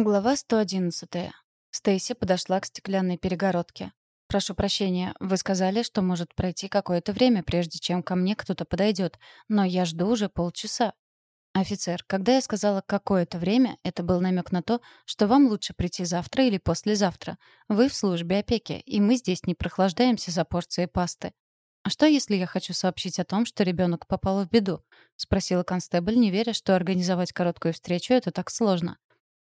Глава 111. Стейси подошла к стеклянной перегородке. «Прошу прощения, вы сказали, что может пройти какое-то время, прежде чем ко мне кто-то подойдет, но я жду уже полчаса». «Офицер, когда я сказала «какое-то время», это был намек на то, что вам лучше прийти завтра или послезавтра. Вы в службе опеки, и мы здесь не прохлаждаемся за порцией пасты». «А что, если я хочу сообщить о том, что ребенок попал в беду?» — спросила констебль, не веря, что организовать короткую встречу — это так сложно.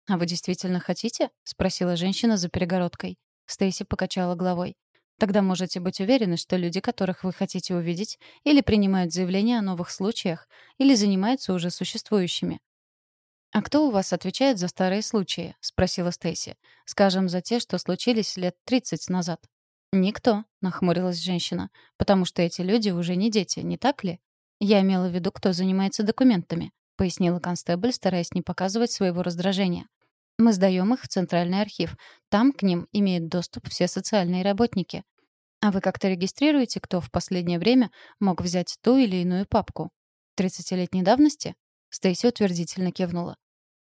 «А вы действительно хотите?» — спросила женщина за перегородкой. Стейси покачала головой. «Тогда можете быть уверены, что люди, которых вы хотите увидеть, или принимают заявления о новых случаях, или занимаются уже существующими». «А кто у вас отвечает за старые случаи?» — спросила Стейси. «Скажем, за те, что случились лет 30 назад». «Никто», — нахмурилась женщина, «потому что эти люди уже не дети, не так ли?» «Я имела в виду, кто занимается документами», — пояснила констебль, стараясь не показывать своего раздражения. Мы сдаем их в Центральный архив. Там к ним имеют доступ все социальные работники. А вы как-то регистрируете, кто в последнее время мог взять ту или иную папку? Тридцатилетней давности? Стейси утвердительно кивнула.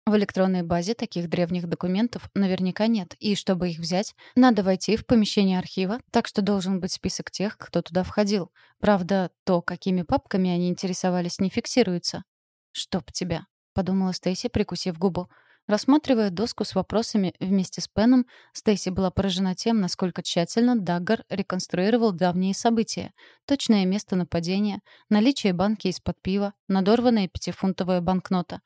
В электронной базе таких древних документов наверняка нет, и чтобы их взять, надо войти в помещение архива, так что должен быть список тех, кто туда входил. Правда, то, какими папками они интересовались, не фиксируется. «Чтоб тебя», — подумала Стейси, прикусив губу. Рассматривая доску с вопросами вместе с Пеном, Стейси была поражена тем, насколько тщательно Даггар реконструировал давние события. Точное место нападения, наличие банки из-под пива, надорванная пятифунтовая банкнота.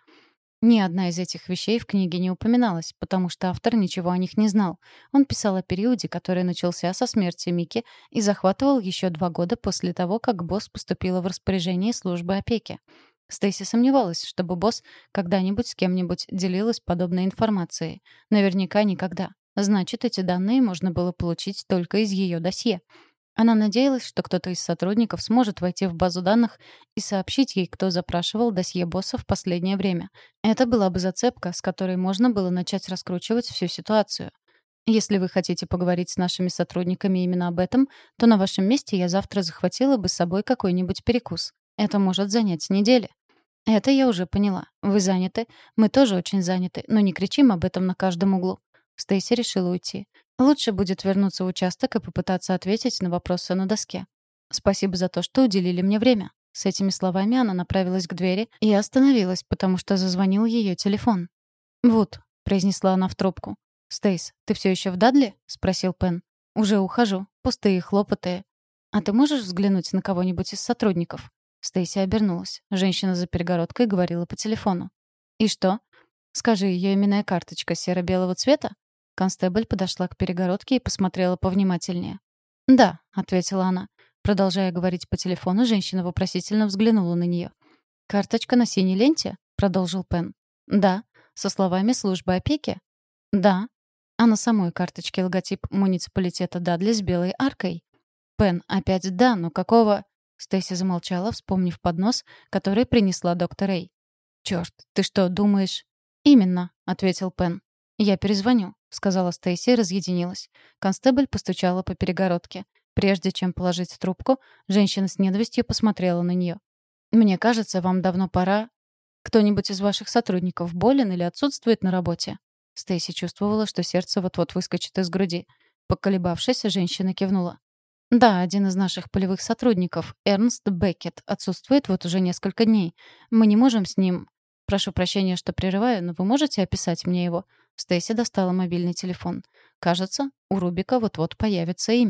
Ни одна из этих вещей в книге не упоминалась, потому что автор ничего о них не знал. Он писал о периоде, который начался со смерти Мики и захватывал еще два года после того, как босс поступила в распоряжение службы опеки. Стейси сомневалась, чтобы босс когда-нибудь с кем-нибудь делилась подобной информацией. Наверняка никогда. Значит, эти данные можно было получить только из ее досье. Она надеялась, что кто-то из сотрудников сможет войти в базу данных и сообщить ей, кто запрашивал досье босса в последнее время. Это была бы зацепка, с которой можно было начать раскручивать всю ситуацию. Если вы хотите поговорить с нашими сотрудниками именно об этом, то на вашем месте я завтра захватила бы с собой какой-нибудь перекус. Это может занять недели. Это я уже поняла. Вы заняты. Мы тоже очень заняты, но не кричим об этом на каждом углу. Стейси решила уйти. Лучше будет вернуться в участок и попытаться ответить на вопросы на доске. Спасибо за то, что уделили мне время. С этими словами она направилась к двери и остановилась, потому что зазвонил ее телефон. «Вот», — произнесла она в трубку. «Стейс, ты все еще в Дадли?» — спросил Пен. «Уже ухожу. Пустые хлопоты. А ты можешь взглянуть на кого-нибудь из сотрудников?» Стейси обернулась. Женщина за перегородкой говорила по телефону. «И что?» «Скажи, ее именная карточка серо-белого цвета?» Констебль подошла к перегородке и посмотрела повнимательнее. «Да», — ответила она. Продолжая говорить по телефону, женщина вопросительно взглянула на нее. «Карточка на синей ленте?» — продолжил Пен. «Да». «Со словами службы опеки?» «Да». «А на самой карточке логотип муниципалитета Дадли с белой аркой?» «Пен, опять да, но какого...» Стейси замолчала, вспомнив поднос, который принесла доктор Эй. «Чёрт, ты что, думаешь?» «Именно», — ответил Пен. «Я перезвоню», — сказала Стейси и разъединилась. Констебль постучала по перегородке. Прежде чем положить трубку, женщина с ненавистью посмотрела на нее. «Мне кажется, вам давно пора... Кто-нибудь из ваших сотрудников болен или отсутствует на работе?» Стейси чувствовала, что сердце вот-вот выскочит из груди. Поколебавшись, женщина кивнула. Да, один из наших полевых сотрудников, Эрнст Беккет, отсутствует вот уже несколько дней. Мы не можем с ним... Прошу прощения, что прерываю, но вы можете описать мне его? Стейси достала мобильный телефон. Кажется, у Рубика вот-вот появится имя.